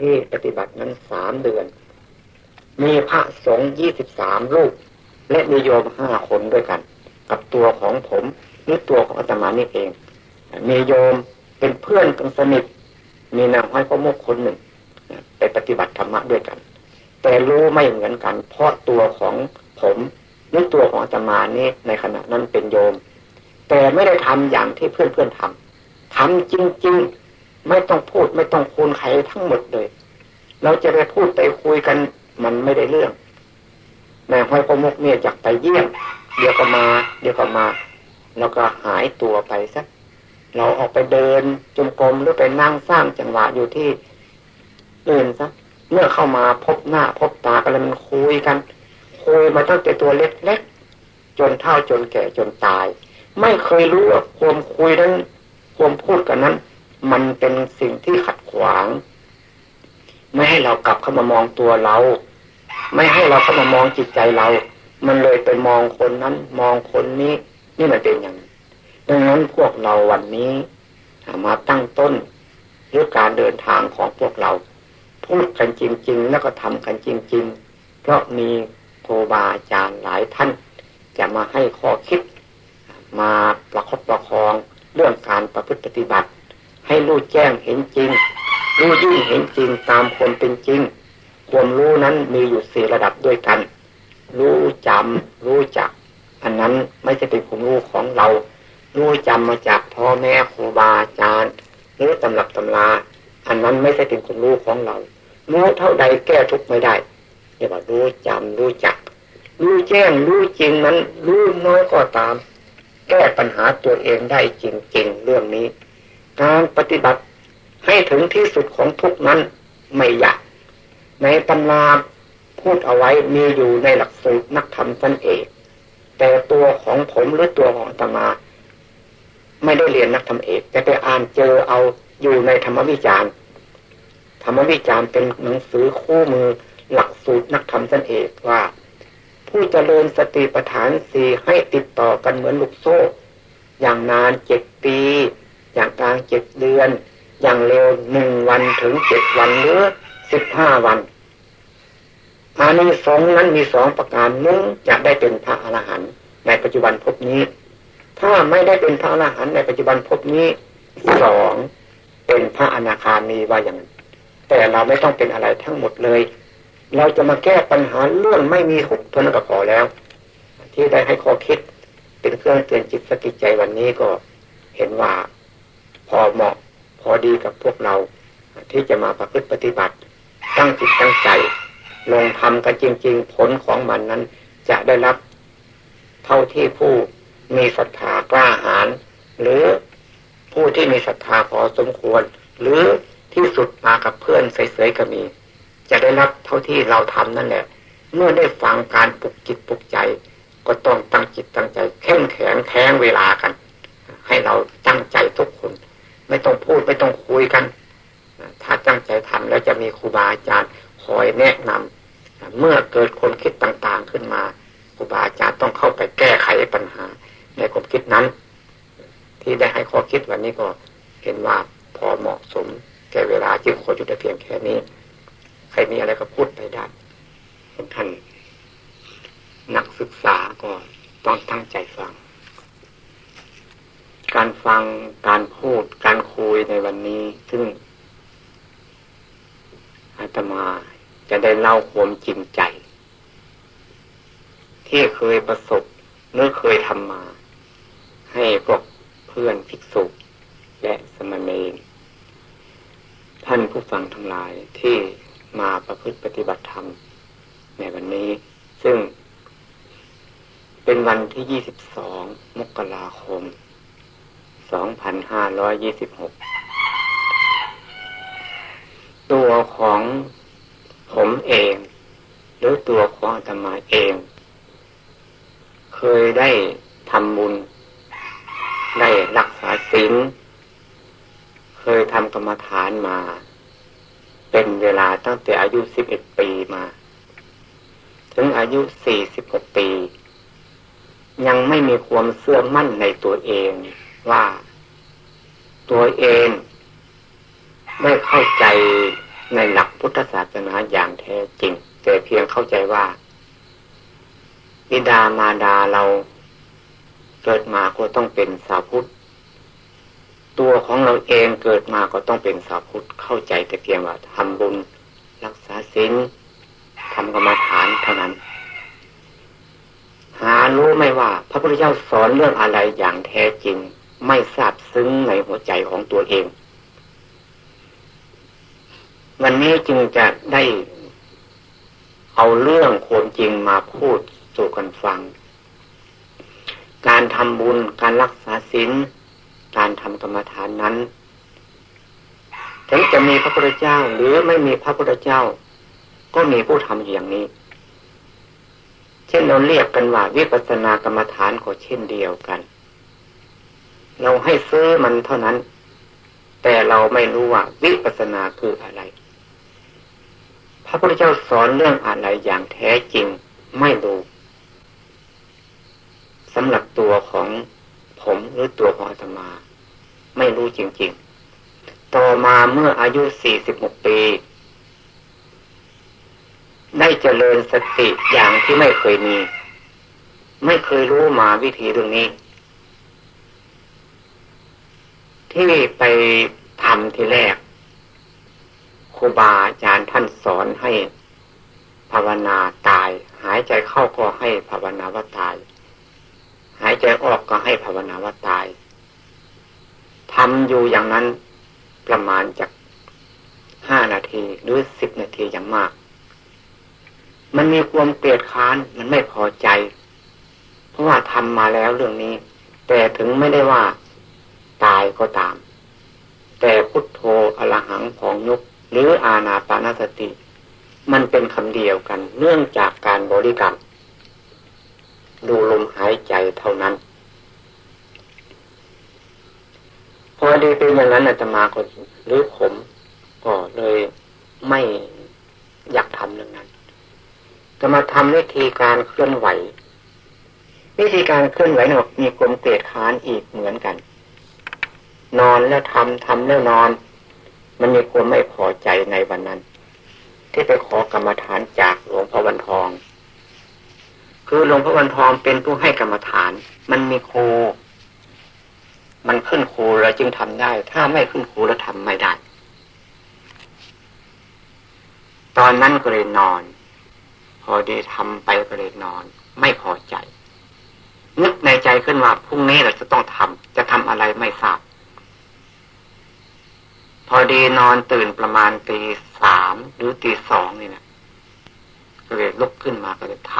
ที่ปฏิบัตินั้นสามเดือน มีพระสงฆ์ยี่สิบสามรูป และมีโยมห้าคนด้วยกัน กับตัวของผมหรือตัวของอาตมานี่เอง มีโยมเป็นเพื่อนกันสนิทมีนางห้อยพระโมกคนหนึ่งไปปฏิบัติธรรมะด้วยกัน แต่รู้ไม่เหมือนกัน เพราะตัวของผมหรือตัวของอาตมานี่ในขณะนั้นเป็นโยม แต่ไม่ได้ทำอย่างที่เพื่อนเพื่อนทำทำจริงๆ ไม่ต้องพูดไม่ต้องคูณใครทั้งหมดเลย เราจะไปพูดไปคุยกันมันไม่ได้เรื่องนายห้อยพระมกเนี่ยอยากไปเยี่ยมเดี๋ยวก็มา เดี๋ยวก็มา แล้วก็หายตัวไปสักเราออกไปเดินจมกรมหรือไปนั่งสร้างจังหวะอยู่ที่อื่นซะเมื่อเข้ามาพบหน้าพบตากันแล้วมันคุยกัน คุยมาตั้งแต่ตัวเล็กๆจนเท่าจนแก่จนตาย ไม่เคยรู้ว่าความคุยนั้นความพูดกันนั้น มันเป็นสิ่งที่ขัดขวาง ไม่ให้เรากลับเข้ามามองตัวเรา ไม่ให้เราเข้ามามองจิตใจเรา มันเลยไปมองคนนั้น มองคนนี้ นี่มันเป็นอย่างดังนั้นพวกเราวันนี้มาตั้งต้นหรือการเดินทางของพวกเรา พูดกันจริง ๆ แล้วก็ทำกันจริง ๆ เพราะมีโทบาอาจารย์หลายท่าน จะมาให้ข้อคิด มาประคบประคองเรื่องการประพฤติปฏิบัติ ให้รู้แจ้งเห็นจริง รู้ยิ่งเห็นจริงตามความเป็นจริง ความรู้นั้นมีอยู่สี่ระดับด้วยกัน รู้จำรู้จัก อันนั้นไม่ใช่เป็นความรู้ของเรา รู้จำมาจากพ่อแม่ครูบาอาจารย์หรือตำรับตำรา อันนั้นไม่ใช่เป็นความรู้ของเรา รู้เท่าใดแก้ทุกไม่ได้เรียกว่ารู้จำรู้จัก รู้แจ้งรู้จริงนั้น รู้น้อยก็ตาม แก้ปัญหาตัวเองได้จริง ๆ เรื่องนี้ การปฏิบัติให้ถึงที่สุดของทุกนั้นไม่ยากในตำราพูดเอาไว้มีอยู่ในหลักสูตรนักธรรมสันเอกแต่ตัวของผมหรือตัวของตมา ไม่ได้เรียนนักธรรมเอกแต่ไปอ่านเจอเอาอยู่ในธรรมวิจารณ์ธรรมวิจารณ์เป็นหนังสือคู่มือหลักสูตรนักธรรมสันเอกว่า ผู้เจริญสติปัฏฐานสี่ให้ติดต่อกันเหมือนลูกโซ่ อย่างนานเจ็ดปี อย่างกลางเจ็ดเดือน อย่างเร็วหนึ่งวันถึงเจ็ดวันหรือสิบห้าวันอานิสงส์นั้นมีสองประการหนึ่งจะได้เป็นพระอรหันต์ในปัจจุบันพบนี้ ถ้าไม่ได้เป็นพระอรหันต์ในปัจจุบันพบนี้สองเป็นพระอนาคามีว่าอย่างนั้นแต่เราไม่ต้องเป็นอะไรทั้งหมดเลย เราจะมาแก้ปัญหาเรื่องไม่มีทุกข์ทนก็พอแล้ว ที่ได้ให้ข้อคิดเป็นเครื่องเตือนจิตสติจใจวันนี้ก็เห็นว่า พอเหมาะพอดีกับพวกเรา ที่จะมาประพฤติปฏิบัติ ตั้งจิตตั้งใจลงทำกันจริง ๆ ผลของมันนั้นจะได้รับ เท่าที่ผู้มีศรัทธากล้าหาญหรือผู้ที่มีศรัทธาพอสมควร หรือที่สุดมากับเพื่อนเสยๆก็มี จะได้รับเท่าที่เราทำนั่นแหละ เมื่อได้ฟังการปลุกจิตปลุกใจ ก็ต้องตั้งจิตตั้งใจเข้มแข็งแข็งเวลากัน ให้เราตั้งใจทุกคน ไม่ต้องพูดไม่ต้องคุยกัน ถ้าตั้งใจทำแล้วจะมีครูบาอาจารย์คอยแนะนำเมื่อเกิดคนคิดต่างๆขึ้นมาครูบาอาจารย์ต้องเข้าไปแก้ไขปัญหา ในความคิดนั้น ที่ได้ให้ข้อคิดวันนี้ก็เห็นว่าพอเหมาะสม แก่เวลาจึงขอจุดเพียงแค่นี้ ใครมีอะไรก็พูดไปได้ท่านนักศึกษาก็ต้องตั้งใจฟัง ฟังการพูดการคุยในวันนี้ ซึ่งอาตมาจะได้เล่าความจริงใจ ที่เคยประสบหรือเคยทำมา ให้พวกเพื่อนภิกษุและสมณีท่านผู้ฟังทั้งหลายที่มาประพฤติปฏิบัติธรรม ในวันนี้ ซึ่งเป็นวันที่ 22 มกราคม 2526 ตัวของผมเอง หรือตัวของอาตมาเอง เคยได้ทำบุญ ได้รักษาศีลเคยทำกรรมฐานมา เป็นเวลาตั้งแต่อายุสิบเอ็ดปีมา ถึงอายุสี่สิบหกปียังไม่มีความเสื่อมั่นในตัวเอง ว่า ตัวเองได้เข้าใจในหลักพุทธศาสนาอย่างแท้จริง แต่เพียงเข้าใจว่า บิดามารดาเราเกิดมาก็ต้องเป็นสาวพุทธตัวของเราเองเกิดมาก็ต้องเป็นสาวพุทธเข้าใจแต่เพียงว่าทำบุญรักษาศีลทำกรรมฐานเท่านั้น หารู้ไม่ว่า พระพุทธเจ้าสอนเรื่องอะไรอย่างแท้จริง ไม่ทราบซึ้งในหัวใจของตัวเอง วันนี้จึงจะได้เอาเรื่องความจริงมาพูดสู่กันฟัง การทำบุญการรักษาศีลการทำกรรมฐานนั้นถึงจะมีพระพุทธเจ้าหรือไม่มีพระพุทธเจ้า ก็มีผู้ทำอย่างนี้ เช่นเราเรียกกันว่าวิปัสสนากรรมฐานก็เช่นเดียวกัน เราให้ซื้อมันเท่านั้น แต่เราไม่รู้ว่าวิปัสสนาคืออะไร พระพุทธเจ้าสอนเรื่องอะไรอย่างแท้จริงไม่รู้สำหรับตัวของผมหรือตัวของอาตมา ไม่รู้จริง ๆ ต่อมาเมื่ออายุสี่สิบหกปี ได้เจริญสติอย่างที่ไม่เคยมี ไม่เคยรู้มาวิธีเรื่องนี้ ที่ไปทำทีแรกครูบาอาจารย์ท่านสอนให้ภาวนาตาย หายใจเข้าก็ให้ภาวนาว่าตาย หายใจออกก็ให้ภาวนาว่าตายทำอยู่อย่างนั้นประมาณจากห้านาทีหรือสิบนาทีอย่างมาก มันมีความเกลียดค้านมันไม่พอใจ เพราะว่าทำมาแล้วเรื่องนี้ แต่ถึงไม่ได้ว่า ตายก็ตาม แต่พุทโธอรหังพองยุกหรืออาณาปานสติ มันเป็นคำเดียวกัน เนื่องจากการบริกรรม ดูลมหายใจเท่านั้น พอดีเป็นอย่างนั้นอาตมาก็หรือผมก็เลยไม่อยากทำเรื่องนั้นจะมาทำวิธีการเคลื่อนไหว วิธีการเคลื่อนไหวนี่ยมีกลมเกลียดค้านอีกเหมือนกัน นอนแล้วทำทำแล้วนอน มันมีความไม่พอใจในวันนั้น ที่ไปขอกรรมฐานจากหลวงพ่อวันทอง คือหลวงพ่อวันทองเป็นผู้ให้กรรมฐาน มันมีครู มันขึ้นครูเราจึงทำได้ ถ้าไม่ขึ้นครูเราทำไม่ได้ ตอนนั้นก็เลยนอน พอดีทำไปก็เลยนอน ไม่พอใจนึกในใจขึ้นว่าพรุ่งนี้เราจะต้องทำจะทำอะไรไม่ทราบ พอดีนอนตื่นประมาณตีสามหรือตีสองนี่นะก็เลยลุกขึ้นมาก็เลยท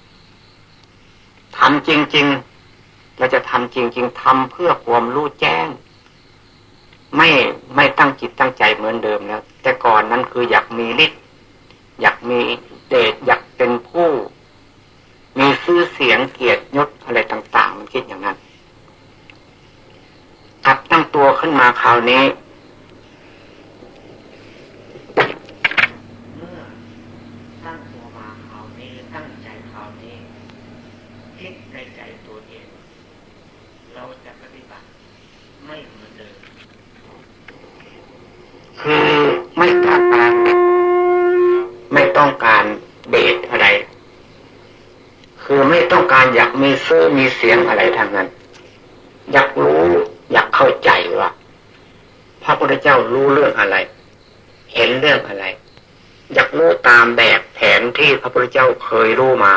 ำทำจริง ๆ เราจะทำจริง ๆทำเพื่อความรู้แจ้ง ไม่ไม่ตั้งจิตตั้งใจเหมือนเดิมแล้ว แต่ก่อนนั้นคืออยากมีฤทธิ์อยากมีเดชอยากเป็นผู้ มีชื่อเสียงเกียรติยศอะไรต่าง ๆ มันคิดอย่างนั้นกลับตั้งตัวขึ้นมาคราวนี้ อยากมีซื้อมีเสียงอะไรทางนั้น อยากรู้อยากเข้าใจว่าพระพุทธเจ้ารู้เรื่องอะไร เห็นเรื่องอะไร อยากรู้ตามแบบแผนที่พระพุทธเจ้าเคยรู้มา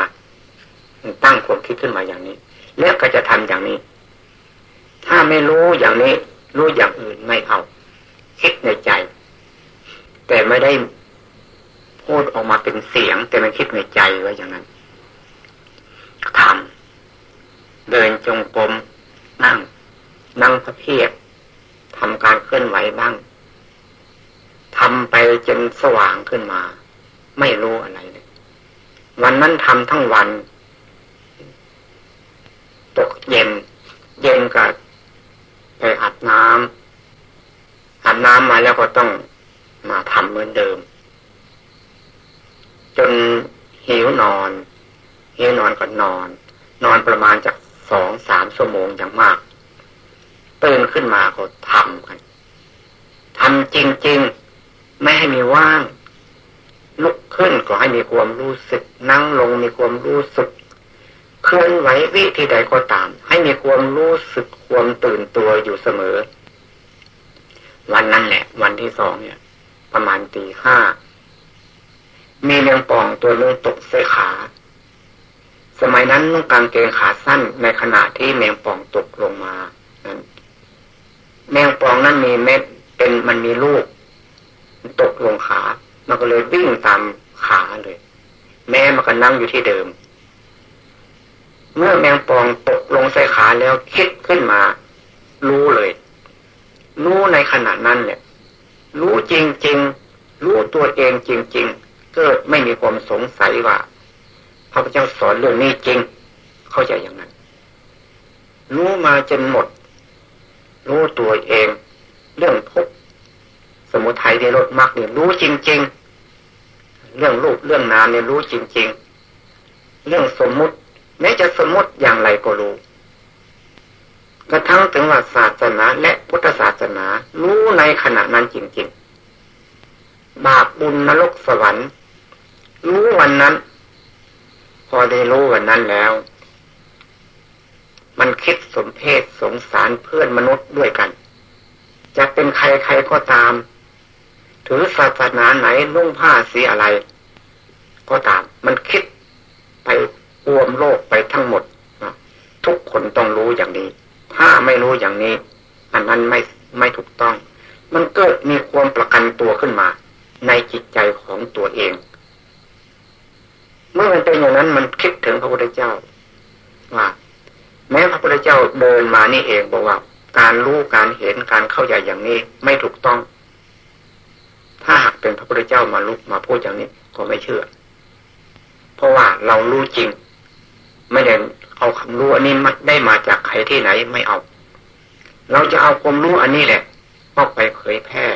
ตั้งความคิดขึ้นมาอย่างนี้ แล้วก็จะทำอย่างนี้ ถ้าไม่รู้อย่างนี้ รู้อย่างอื่นไม่เอาคิดในใจ แต่ไม่ได้พูดออกมาเป็นเสียง แต่มันคิดในใจไว้อย่างนั้นทำเดินจงกรมนั่ง นั่งพระเพียบทำการเคลื่อนไหวบ้างทำไปจนสว่างขึ้นมา ไม่รู้อะไรเลยวันนั้นทำทั้งวัน ตกเย็น เย็นก็ไปอาบน้ำอาบน้ำมาแล้วก็ต้องมาทำเหมือนเดิม จนหิวนอนหิวนอนก็นอน นอนประมาณจากสองสามชั่วโมงอย่างมากตื่นขึ้นมาก็ทำกันทำจริง ๆ แม้ ให้มีว่าง ลุกขึ้นก็ให้มีความรู้สึก นั่งลงมีความรู้สึก เคลื่อนไหว วิธีใดก็ตาม ให้มีความรู้สึกความตื่นตัวอยู่เสมอ วันนั้นแหละ วันที่สองเนี่ย ประมาณตีห้ามีแมงป่องตัวนึงตกใส่ขา สมัยนั้นนุ่งกางเกงขาสั้นในขณะที่แมงป่องตกลงมานั้นแมงป่องนั้นมีเม็ดเป็นมันมีลูก ตกลงขา มันก็เลยวิ่งตามขาเลย แม่มันก็นั่งอยู่ที่เดิม เมื่อแมงป่องตกลงใส่ขาแล้วคิดขึ้นมา รู้เลย รู้ในขณะนั้นเนี่ย รู้จริง ๆ รู้ตัวเองจริง ๆ เกิดไม่มีความสงสัยว่าพระพุทธเจ้าสอนเรื่องนี้จริง เข้าใจอย่างนั้น รู้มาจนหมด รู้ตัวเอง เรื่องทุกสมุทัยในรถมรรคเนี่ยรู้จริง ๆ เรื่องรูปเรื่องนามเนี่ยรู้จริง ๆ เรื่องสมมุติ แม้จะสมมติอย่างไรก็รู้กระทั่งถึงว่าศาสนาและพุทธศาสนา รู้ในขณะนั้นจริงๆ บาปบุญนรกสวรรค์ รู้วันนั้น พอได้รู้วันนั้นแล้ว มันคิดสมเพศสงสารเพื่อนมนุษย์ด้วยกัน จะเป็นใครใครก็ตาม ถือศาสนาไหนนุ่งผ้าสีอะไร ก็ตาม มันคิดไป รวมโลกไปทั้งหมด ทุกคนต้องรู้อย่างนี้ ถ้าไม่รู้อย่างนี้ อันนั้นไม่ไม่ถูกต้อง มันเกิดมีความประกันตัวขึ้นมา ในจิตใจของตัวเอง เมื่อมันเป็นอย่างนั้นมันคิดถึงพระพุทธเจ้าว่าแม้พระพุทธเจ้าเดินมานี่เองบอกว่า การรู้การเห็นการเข้าใจอย่างนี้ไม่ถูกต้อง ถ้าหากเป็นพระพุทธเจ้ามาลุกมาพูดอย่างนี้ก็ไม่เชื่อ เพราะว่าเรารู้จริง ไม่ได้เอาคำรู้อันนี้ได้มาจากใครที่ไหนไม่เอา เราจะเอาความรู้อันนี้แหละออกไปเผยแพร่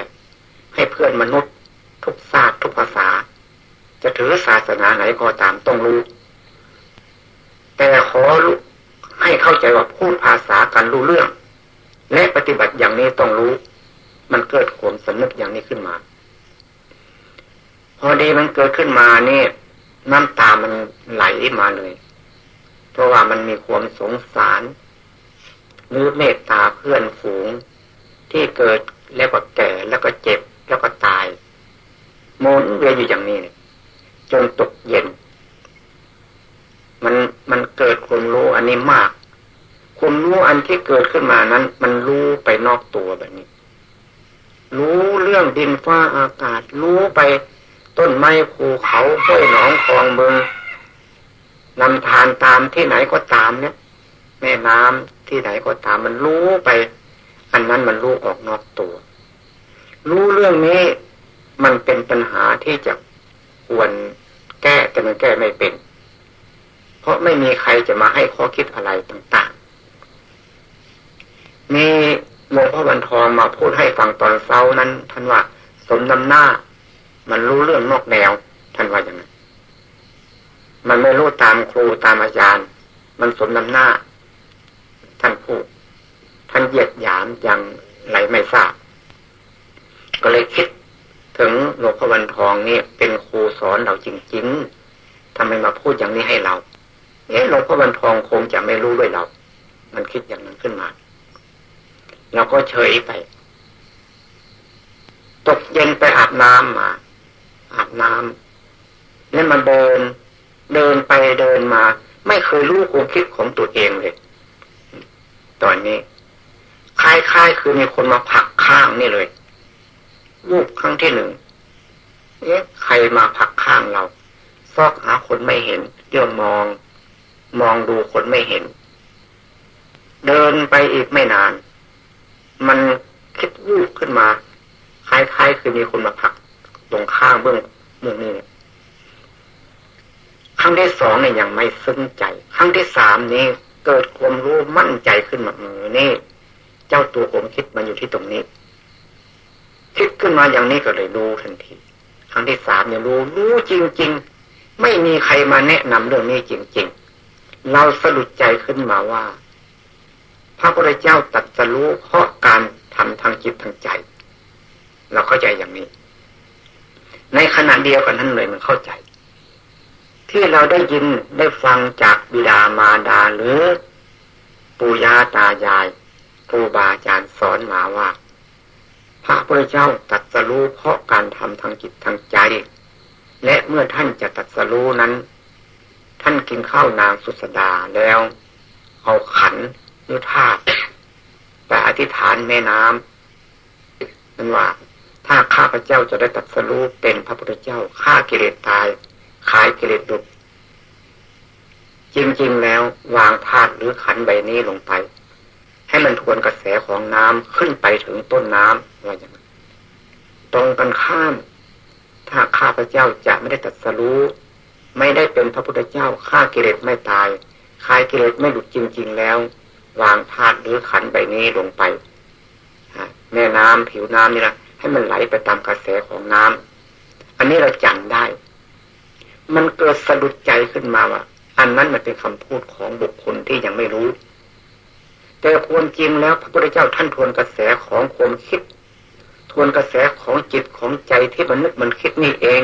ให้เพื่อนมนุษย์ ทุกศาสตร์ทุกภาษา จะถือศาสนาไหนก็ตามต้องรู้ แต่ขอให้เข้าใจว่าพูดภาษากันรู้เรื่อง และปฏิบัติอย่างนี้ต้องรู้ มันเกิดความสนึกอย่างนี้ขึ้นมา พอดีมันเกิดขึ้นมานี่น้ำตามันไหลมาเลย เพราะว่ามันมีความสงสารหรือเมตตาเพื่อนฝูง ที่เกิดแล้วก็แก่แล้วก็เจ็บแล้วก็ตายมนเวียนอยู่อย่างนี้นจนตกเย็น มันมันเกิดความรู้อันนี้มากความรู้อันที่เกิดขึ้นมานั้น มันรู้ไปนอกตัวแบบนี้ รู้เรื่องดินฟ้าอากาศ รู้ไปต้นไม้ภูเขาห้วยหนองคลองเมือง นำทานตามที่ไหนก็ตามเนี่ย แม่น้ำที่ไหนก็ตามมันรู้ไป อันนั้นมันรู้ออกนอกตัว รู้เรื่องนี้มันเป็นปัญหาที่จะควรแก้แต่มันแก้ไม่เป็น เพราะไม่มีใครจะมาให้ข้อคิดอะไรต่างๆมีหลวงพ่อบันทองมาพูดให้ฟังตอนเช้านั้นท่านว่าสมนำหน้า มันรู้เรื่องนอกแนวท่านว่าอย่างนั้น มันไม่รู้ตามครูตามอาจารย์ มันสมนำหน้า ท่านพูดท่านเหยียดหยามอย่างไรไม่ทราบ ก็เลยคิดถึงหลวงพ่อวันทองนี่เป็นครูสอนเราจริง ๆทำไมมาพูดอย่างนี้ให้เราเอ๊ะหลวงพ่อวันทองคงจะไม่รู้ด้วยเรา มันคิดอย่างนั้นขึ้นมา เราก็เฉยไป ตกเย็นไปอาบน้ำมา อาบน้ำแล้วมาเดิน เดินไปเดินมา ไม่เคยรู้ความคิดของตัวเองเลย ตอนนี้คล้ายๆคือมีคนมาผักข้างนี่เลยวูบครั้งที่หนึ่งเอ๊ะใครมาพักข้างเราซอกหาคนไม่เห็นเดี๋ยวมอง มองดูคนไม่เห็น เดินไปอีกไม่นาน มันคิดวูบขึ้นมาคล้ายๆคือมีคนมาพักตรงข้างเบื้องเบื้องนี้ ครั้งที่สองเนี่ยยังไม่ซึ้งใจ ครั้งที่สามนี้เกิดความรู้มั่นใจขึ้นมาเออนี่ เจ้าตัวผมคิดมันอยู่ที่ตรงนี้ คิดขึ้นมาอย่างนี้ก็เลยรู้ทันทีครั้งที่สามเนี่ยรู้รู้จริง ๆ ไม่มีใครมาแนะนำเรื่องนี้จริง ๆ เราสะดุดใจขึ้นมาว่า พระพุทธเจ้าตัดจะรู้เพราะการทำทางจิตทางใจ เราเข้าใจอย่างนี้ ในขณะเดียวกันนั้นเลยมันเข้าใจ ที่เราได้ยินได้ฟังจากบิดามารดาหรือปู่ย่าตายายครูบาอาจารย์สอนมาว่า พระพุทธเจ้าตัดสรู้เพราะการทำทางจิตทางใจ และเมื่อท่านจะตัดสรู้นั้น ท่านกินข้าวนางสุสดาแล้ว เอาขันหรือธาตุไปอธิษฐานแม่น้ำนั่นว่า ถ้าข้าพเจ้าจะได้ตัดสรู้เป็นพระพุทธเจ้าฆ่ากิเลสตาย ขายกิเลสดุจริงๆแล้ววางธาตุหรือขันใบนี้ลงไป ให้มันทวนกระแสของน้ำขึ้นไปถึงต้นน้ำว่าอย่างนั้นตรงกันข้าม ถ้าข้าพเจ้าจะไม่ได้ตัดสรู้ ไม่ได้เป็นพระพุทธเจ้าฆ่ากิเลสไม่ตายคายกิเลสไม่หลุดจริง ๆ แล้ว วางธาตุหรือขันใบนี้ลงไปแม่น้ำผิวน้ำนี่นะให้มันไหลไปตามกระแสของน้ำอันนี้เราจำได้ มันเกิดสะดุดใจขึ้นมาว่าอันนั้นมันเป็นคำพูดของบุคคลที่ยังไม่รู้ แต่ความจริงแล้วพระพุทธเจ้าท่านทวนกระแสของความคิด ทวนกระแสของจิตของใจที่มันนึกมันคิดนี่เอง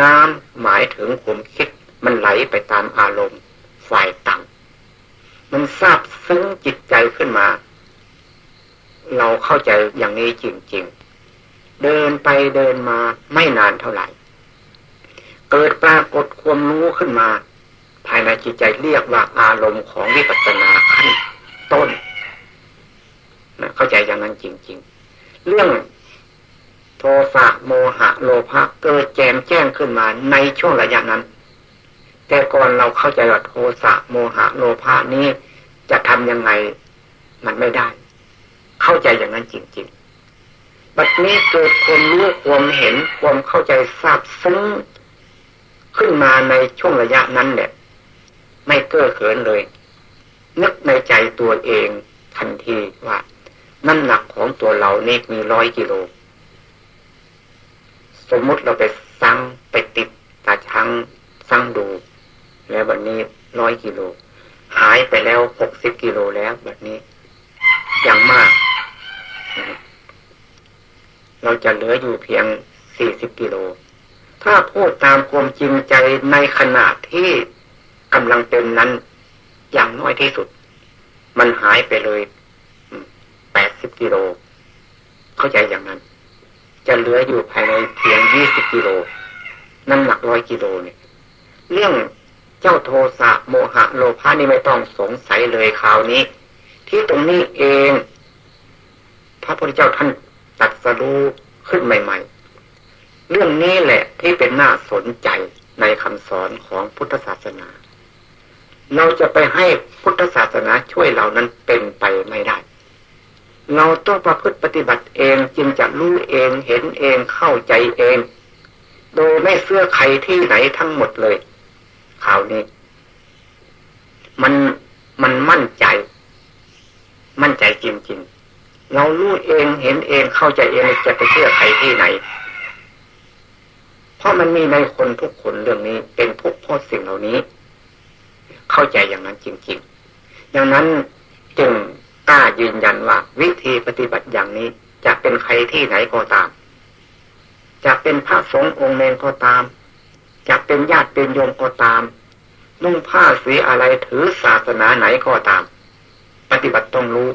น้ำหมายถึงความคิด มันไหลไปตามอารมณ์ฝ่ายต่ำมันทราบซึ้งจิตใจขึ้นมา เราเข้าใจอย่างนี้จริง ๆ เดินไปเดินมาไม่นานเท่าไหร่ เกิดปรากฏความรู้ขึ้นมา ภายในจิตใจเรียกว่าอารมณ์ของวิปัสสนาขั้นต้นนะเข้าใจอย่างนั้นจริง ๆ เรื่องโทสะโมหะโลภะเกิดแจมแจ้งขึ้นมาในช่วงระยะนั้น แต่ก่อนเราเข้าใจว่าโทสะโมหะโลภะนี้จะทำยังไงมันไม่ได้ เข้าใจอย่างนั้นจริง ๆ บัดนี้เกิดความรู้ความเห็นความเข้าใจทราบซึ้ง ขึ้นมาในช่วงระยะนั้นเนี่ยไม่เก้อเขินเลย นึกในใจตัวเองทันทีว่าน้ำหนักของตัวเรานี่มีร้อยกิโล สมมุติเราไปสั่งไปติดตาช้างสั่งดู แล้ววันนี้ร้อยกิโล หายไปแล้วหกสิบกิโลแล้วแบบนี้ยังมาก เราจะเหลืออยู่เพียงสี่สิบกิโล ถ้าพูดตามความจริงใจในขณะที่กำลังเป็นนั้น อย่างน้อยที่สุด มันหายไปเลยแปดสิบกิโล เข้าใจอย่างนั้น จะเหลืออยู่ภายในเพียงยี่สิบกิโลน้ำหนักร้อยกิโลเนี่ย เรื่องเจ้าโทสะโมหะโลภะนี่ไม่ต้องสงสัยเลยคราวนี้ ที่ตรงนี้เอง พระพุทธเจ้าท่านตัดสรู้ขึ้นใหม่ ๆ เรื่องนี้แหละที่เป็นน่าสนใจในคำสอนของพุทธศาสนา เราจะไปให้พุทธศาสนาช่วยเรานั้นเป็นไปไม่ได้ เราต้องประพฤติปฏิบัติเองจึงจะรู้เองเห็นเองเข้าใจเอง โดยไม่เสื้อใครที่ไหนทั้งหมดเลยข่าวนี้ มันมันมั่นใจ มั่นใจจริงๆ เรารู้เองเห็นเองเข้าใจเองจะไปเชื่อใครที่ไหน เพราะมันมีในคนทุกคนเรื่องนี้เป็นทุกข์เพราะสิ่งเหล่านี้ เข้าใจอย่างนั้นจริงๆดังนั้นจึงกล้ายืนยันว่า วิธีปฏิบัติอย่างนี้ จะเป็นใครที่ไหนก็ตาม จะเป็นพระสงฆ์องค์เนรก็ตาม จะเป็นญาติเป็นโยมก็ตาม นุ่งผ้าสีอะไรถือศาสนาไหนก็ตาม ปฏิบัติต้องรู้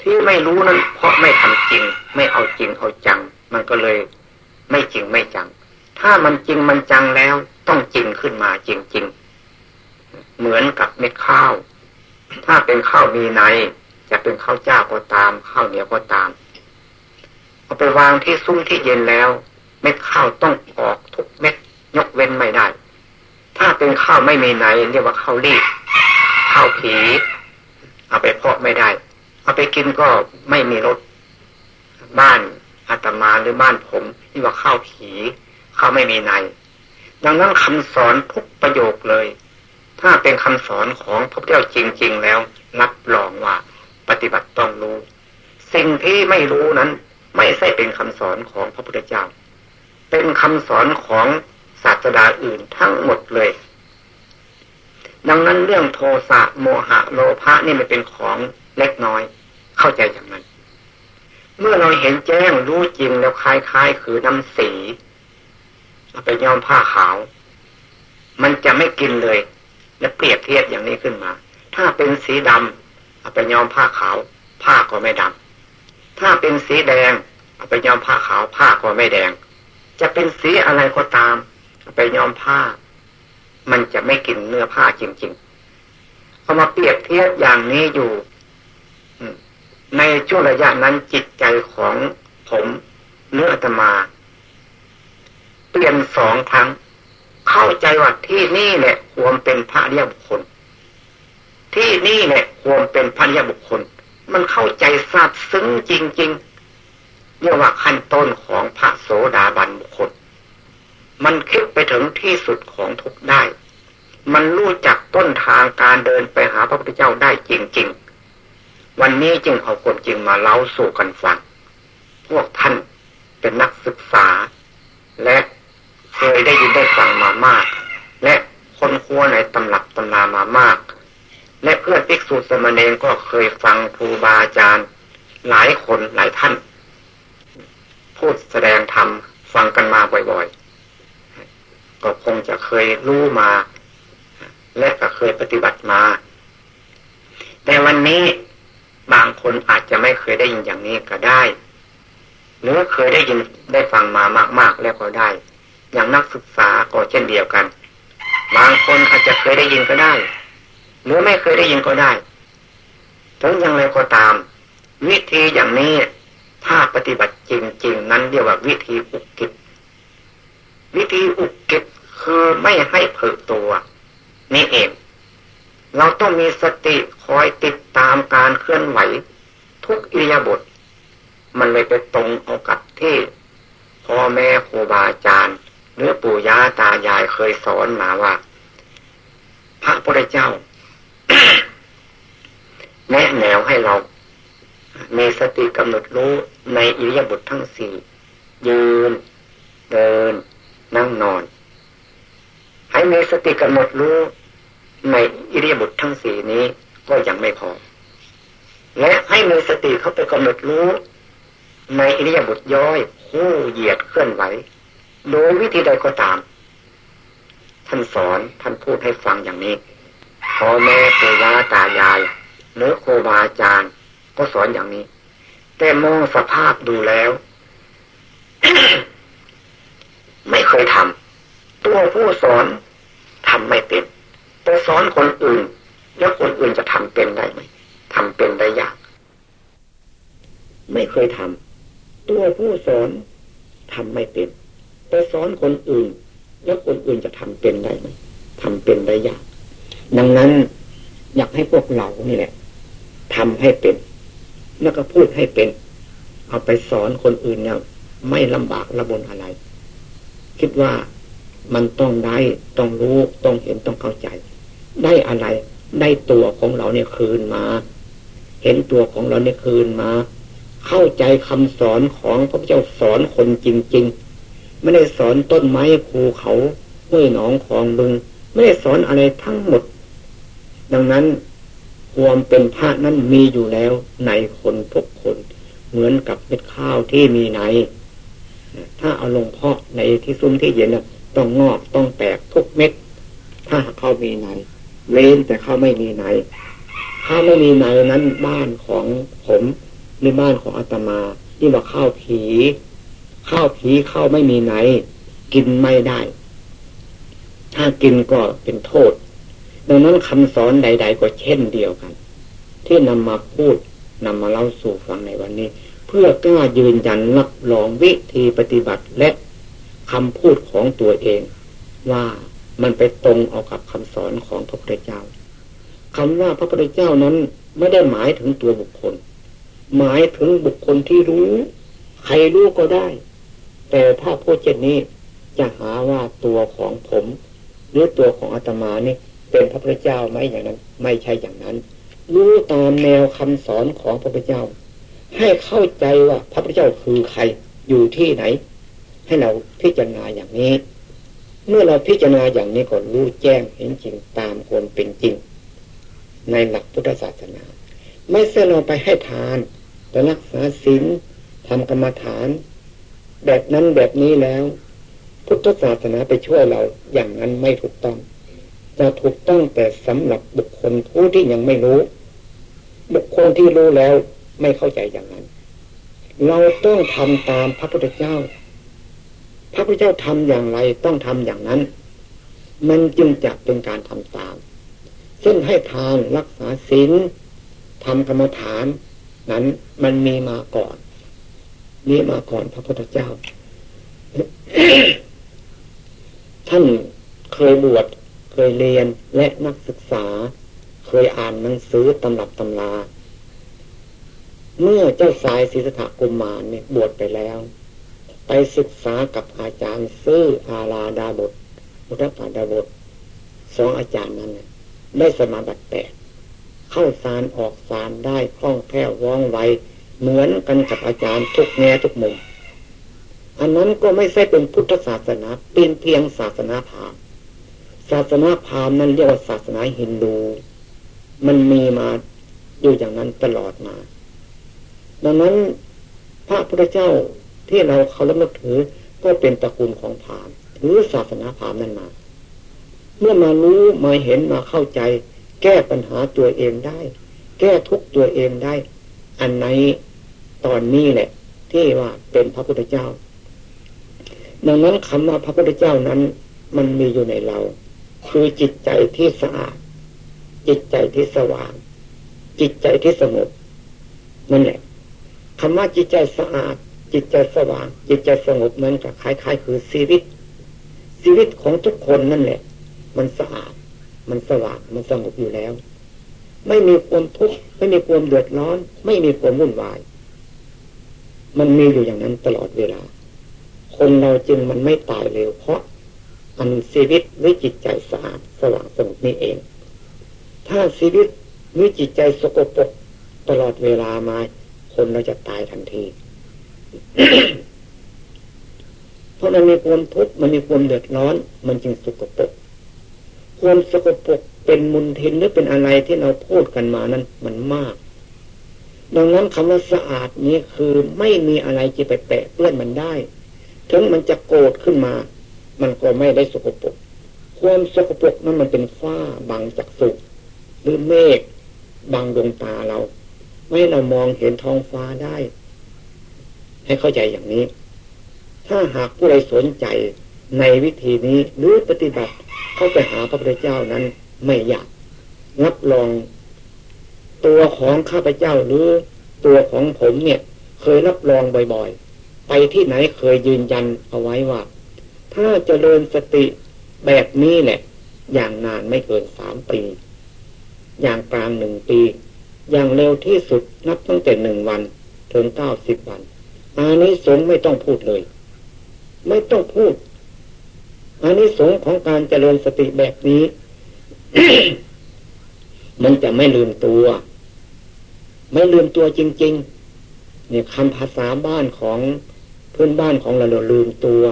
ที่ไม่รู้นั้นเพราะไม่ทำจริง ไม่เอาจริงเอาจัง มันก็เลยไม่จริงไม่จัง ถ้ามันจริงมันจังแล้ว ต้องจริงขึ้นมาจริงๆ เหมือนกับเม็ดข้าว ถ้าเป็นข้าวมีใน จะเป็นข้าวเจ้าก็ตามข้าวเหนียวก็ตามเอาไปวางที่ซุ้มที่เย็นแล้ว เม็ดข้าวต้องออกทุกเม็ดยกเว้นไม่ได้ ถ้าเป็นข้าวไม่มีในเรียกว่าข้าวรีบข้าวผีเอาไปเพาะไม่ได้ เอาไปกินก็ไม่มีรสบ้านอาตมาหรือบ้านผมนี่ว่าข้าวผี เขาไม่มีใน ดังนั้นคำสอนทุกประโยคเลย ถ้าเป็นคำสอนของพระเจ้าจริง ๆ แล้วรับรองว่า ปฏิบัติต้องรู้ สิ่งที่ไม่รู้นั้น ไม่ใช่เป็นคำสอนของพระพุทธเจ้า เป็นคำสอนของศาสดาอื่นทั้งหมดเลย ดังนั้นเรื่องโทสะโมหะโลภะนี่มันเป็นของเล็กน้อย เข้าใจอย่างนั้น เมื่อเราเห็นแจ้งรู้จริงแล้วคล้ายๆคือน้ำสี ไปย้อมผ้าขาว มันจะไม่กินเลย และเปรียบเทียบอย่างนี้ขึ้นมา ถ้าเป็นสีดำเอาไปย้อมผ้าขาว ผ้าก็ไม่ดำถ้าเป็นสีแดง เอาไปย้อมผ้าขาว ผ้าก็ไม่แดง จะเป็นสีอะไรก็ตามเอาไปย้อมผ้า มันจะไม่กินเนื้อผ้าจริงๆเขามาเปรียบเทียบอย่างนี้อยู่ในช่วงระยะนั้นจิตใจของผมเนื้ออาตมา ปลี่ยนสองครั้ง เข้าใจว่าที่นี่แหละควรเป็นพระเรียบุคคล ที่นี่แหละควรเป็นพระเรียบุคคล มันเข้าใจทราบซึ้งจริงๆเรียกว่าขั้นต้นของพระโสดาบันบุคคล มันคิดไปถึงที่สุดของทุกได้ มันรู้จักต้นทางการเดินไปหาพระพุทธเจ้าได้จริง ๆ วันนี้จึงเอาความจริงมาเล่าสู่กันฟังพวกท่านเป็นนักศึกษาและ เคยได้ยินได้ฟังมามาก และคนคัวในตำหลับตำนามามาก และเพื่อนภิกษุสมณีก็เคยฟังครูบาอาจารย์ หลายคนหลายท่าน พูดแสดงธรรมฟังกันมาบ่อยๆ ก็คงจะเคยรู้มา และก็เคยปฏิบัติมา แต่วันนี้บางคนอาจจะไม่เคยได้ยินอย่างนี้ก็ได้ หรือเคยได้ยินได้ฟังมามาก ๆ แล้วก็ได้ อย่างนักศึกษาก็เช่นเดียวกัน บางคนอาจจะเคยได้ยินก็ได้ หรือไม่เคยได้ยินก็ได้ถึงอย่างไรก็ตาม วิธีอย่างนี้ถ้าปฏิบัติจริง ๆ นั้นเรียกว่าวิธีอุกฤษวิธีอุกฤษคือไม่ให้เผลอตัว นี่เอง เราต้องมีสติคอยติดตามการเคลื่อนไหว ทุกอิริยาบถมันเลยไปตรงเอากับที่พ่อแม่ครูบาอาจารย์ หรือปู่ย่าตายายเคยสอนมาว่า พระพุทธเจ้า แนะแนวให้เรา มีสติกำหนดรู้ในอิริยาบถททั้งสี่ยืน เดิน นั่งนอน ให้มีสติกำหนดรู้ในอิริยาบถททั้งสี่นี้ก็ยังไม่พอ และให้มีสติเข้าไปกำหนดรู้ ในอิริยาบถย่อย คู่เหยียดเคลื่อนไหว โดยวิธีใดก็ตามท่านสอนท่านพูดให้ฟังอย่างนี้พ่อแม่ปู่ย่าตายายหรือครูบาอาจารย์ ก็สอนอย่างนี้ แต่มองสภาพดูแล้ว ไม่เคยทำตัวผู้สอนทำไม่เป็นไปสอนคนอื่น แล้วคนอื่นจะทำเป็นได้ไหมทำเป็นได้ยาก ไม่เคยทำตัวผู้สอนทำไม่เป็น ไปสอนคนอื่น แล้วคนอื่นจะทำเป็นได้ไหมทำเป็นได้ยาก ดังนั้น อยากให้พวกเรานี่แหละทำให้เป็น แล้วก็พูดให้เป็น เอาไปสอนคนอื่นเนี่ยไม่ลำบากระบนอะไร คิดว่ามันต้องได้ต้องรู้ต้องเห็นต้องเข้าใจ ได้อะไรได้ตัวของเราเนี่ยคืนมา เห็นตัวของเราเนี่ยคืนมา เข้าใจคำสอนของพระเจ้าสอนคนจริง ๆ ไม่ได้สอนต้นไม้ภูเขาห้วยหนองคลองบึง ไม่ได้สอนอะไรทั้งหมด ดังนั้นความเป็นพระนั้นมีอยู่แล้วในคนทุกคน เหมือนกับเม็ดข้าวที่มีในถ้าเอาลงเพาะในที่ซุ้มที่เย็นต้องงอกต้องแตกทุกเม็ด ถ้าเขามีในเว้นแต่เขาไม่มีไนถ้าไม่มีไนนั้นบ้านของผมหรือบ้านของอาตมาที่ว่าข้าวผี ข้าวผีข้าวไม่มีไหน กินไม่ได้ ถ้ากินก็เป็นโทษ ดังนั้นคำสอนใด ๆ ก็เช่นเดียวกัน ที่นำมาพูดนำมาเล่าสู่ฟังในวันนี้ เพื่อกล้ายืนยันรับรองวิธีปฏิบัติและคำพูดของตัวเอง ว่ามันไปตรงเอากับคำสอนของพระพุทธเจ้าคำว่าพระพุทธเจ้านั้นไม่ได้หมายถึงตัวบุคคล หมายถึงบุคคลที่รู้ ใครรู้ก็ได้ แต่ถ้าพูดเช่นนี้จะหาว่าตัวของผม หรือตัวของอาตมานี่เป็นพระพุทธเจ้าไหมอย่างนั้น ไม่ใช่อย่างนั้น รู้ตามแนวคำสอนของพระพุทธเจ้า ให้เข้าใจว่าพระพุทธเจ้าคือใครอยู่ที่ไหน ให้เราพิจารณาอย่างนี้ เมื่อเราพิจารณาอย่างนี้ก็รู้แจ้งเห็นจริงตามความเป็นจริง ในหลักพุทธศาสนา ไม่ใช่เราไปให้ทานแต่รักษาศีลทำกรรมฐาน แบบนั้นแบบนี้แล้ว พุทธศาสนาไปช่วยเราอย่างนั้นไม่ถูกต้องจะถูกต้องแต่สำหรับบุคคลผู้ที่ยังไม่รู้ บุคคลที่รู้แล้วไม่เข้าใจอย่างนั้น เราต้องทำตามพระพุทธเจ้า พระพุทธเจ้าทำอย่างไรต้องทำอย่างนั้น มันจึงจะเป็นการทำตาม เช่นให้ทานรักษาศีลทำกรรมฐาน นั้นมันมีมาก่อน มีมาก่อนพระพุทธเจ้า ท่านเคยบวชเคยเรียนและนักศึกษา เคยอ่านหนังสือตำรับตำรา เมื่อเจ้าสายศิสถากุมารเนี่ยบวชไปแล้ว ไปศึกษากับอาจารย์ซื่ออาลาดาบทอุทปาดาบทสองอาจารย์นั้นได้สมาบัติแปดเข้าสารออกสารได้คล่องแคล่วว่องไว เหมือนกันกับอาจารย์ทุกแง่ทุกมุม อันนั้นก็ไม่ใช่เป็นพุทธศาสนา เป็นเพียงศาสนาพราหมณ์ศาสนาพราหมณ์นั้นเรียกว่าศาสนาฮินดู มันมีมาอยู่อย่างนั้นตลอดมา ดังนั้นพระพุทธเจ้าที่เราเคารพนับถือก็เป็นตระกูลของพราหมณ์ถือศาสนาพราหมณ์นั้นมา เมื่อมารู้มาเห็นมาเข้าใจ แก้ปัญหาตัวเองได้ แก้ทุกตัวเองได้ อันไหนตอนนี้แหละ ที่ว่าเป็นพระพุทธเจ้า ดังนั้นคำว่าพระพุทธเจ้านั้น มันมีอยู่ในเรา คือจิตใจที่สะอาด จิตใจที่สว่าง จิตใจที่สงบนั่นแหละคำว่าจิตใจสะอาด จิตใจสว่าง จิตใจสงบนั้นก็คล้ายๆ คือชีวิต ชีวิตของทุกคนนั่นแหละ มันสะอาด มันสว่างมันสงบอยู่แล้ว ไม่มีความทุกข์ไม่มีความเดือดร้อน ไม่มีความวุ่นวาย มันมีอยู่อย่างนั้นตลอดเวลา คนเราจึงมันไม่ตายเร็ว เพราะอันชีวิตหรือจิตใจสะอาดสว่างสงบนี่เอง ถ้าชีวิตหรือจิตใจสกปรกตลอดเวลามาคนเราจะตายทันที เพราะมันมีความทุกข์มันมีความเดือดร้อน มันจึงสกปรกความสกปรก เป็นมุนทินหรือเป็นอะไรที่เราพูดกันมานั้นมันมาก ดังนั้นคำว่าสะอาดนี้คือไม่มีอะไรจะไปแปะเปื้อนมันได้ ถึงมันจะโกรธขึ้นมา มันก็ไม่ได้สกปรกความสกปรกนั้นมันเป็นฝ้าบังจากสุหรือเมฆบังดวงตาเรา ไม่เรามองเห็นท้องฟ้าได้ ให้เข้าใจอย่างนี้ ถ้าหากผู้ใดสนใจในวิธีนี้หรือปฏิบัติเข้าไปหาพระพุทธเจ้านั้น ไม่ยากรับรองตัวของข้าพเจ้าหรือตัวของผมเนี่ย เคยรับรองบ่อยๆ ไปที่ไหนเคยยืนยันเอาไว้ว่า ถ้าเจริญสติแบบนี้แหละ อย่างนานไม่เกินสามปี อย่างกลางหนึ่งปี อย่างเร็วที่สุดนับตั้งแต่หนึ่งวัน ถึงเก้าสิบวันอานิสงส์ไม่ต้องพูดเลย ไม่ต้องพูดอานิสงส์ของการเจริญสติแบบนี้ มันจะไม่ลืมตัว ไม่ลืมตัวจริง ๆ เนี่ยคำภาษาบ้านของเพื่อนบ้านของเราเราลืมตัว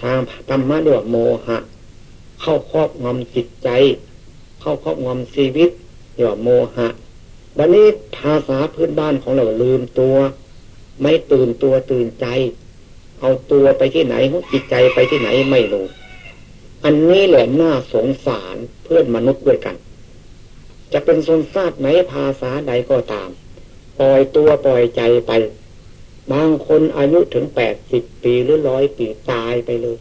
ทางธรรมะเรียกว่าโมหะ เข้าครอบงำจิตใจ เข้าครอบงำชีวิตเรียกว่าโมหะวันนี้ภาษาพื้นบ้านของเราลืมตัว ไม่ตื่นตัวตื่นใจ เอาตัวไปที่ไหนจิตใจไปที่ไหนไม่รู้ อันนี้แหละน่าสงสารเพื่อนมนุษย์ด้วยกัน จะเป็นสนทราบไหนภาษาใดก็ตาม ปล่อยตัวปล่อยใจไป บางคนอายุถึงแปดสิบปีหรือร้อยปีตายไปเลย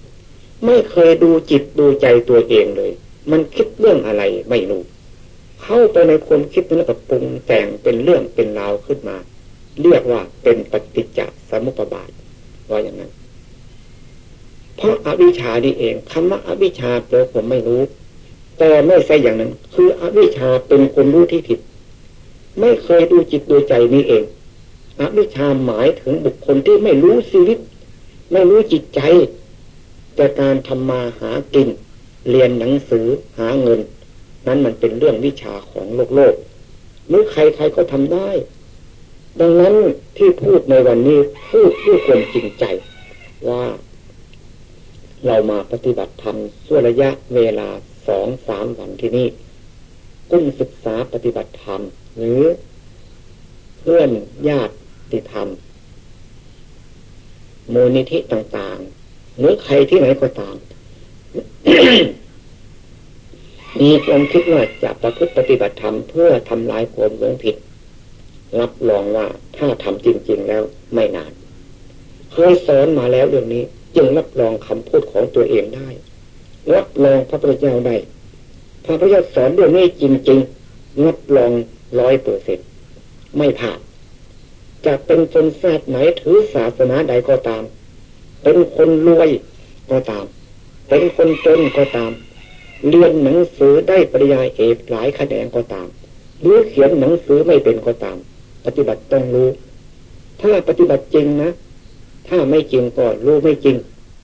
ไม่เคยดูจิตดูใจตัวเองเลย มันคิดเรื่องอะไรไม่รู้ เข้าไปในความคิดนั้นก็ปรุงแต่งเป็นเรื่องเป็นราวขึ้นมา เรียกว่าเป็นปฏิจจสมุปบาทว่าอย่างนั้น เพราะอวิชชาดีเองคำว่าอวิชชาแปลผมไม่รู้ แต่ไม่ใช่อย่างนั้น คืออวิชชาเป็นคนรู้ที่ผิด ไม่เคยดูจิตดูใจนี้เอง อวิชาหมายถึงบุคคลที่ไม่รู้ชีวิต ไม่รู้จิตใจ แต่การทำมาหากิน เรียนหนังสือหาเงิน นั้นมันเป็นเรื่องวิชาของโลกโลกหรือใครใครก็ทำได้ ดังนั้นที่พูดในวันนี้พูดด้วยความจริงใจว่า เรามาปฏิบัติธรรมส่วระยะเวลาสองสามวันที่นี่กุ้งศึกษาปฏิบัติธรรม หรือเพื่อนญาติติธรรมมูลนิธิต่างๆ หรือใครที่ไหนก็ตาม มีความคิดว่าจะประพฤติปฏิบัติธรรมเพื่อทำลายความหลงผิด รับรองว่าถ้าทำจริง ๆ แล้วไม่นาน เคยสอนมาแล้วเรื่องนี้ จึงรับรองคำพูดของตัวเองได้รับรองพระพุทธเจ้าได้พระพุทธเจ้าสอนเรื่องนี้จริงๆรับรองร้อยเปอร์เซ็นไม่ผ่านจะเป็นชนชาติไหนถือศาสนาใดก็ตาม เป็นคนรวยก็ตาม เป็นคนจนก็ตาม เรียนหนังสือได้ปริญญาเอกหลายคะแนนก็ตาม หรือเขียนหนังสือไม่เป็นก็ตาม ปฏิบัติต้องรู้ ถ้าปฏิบัติจริงนะ ถ้าไม่จริงก็รู้ไม่จริง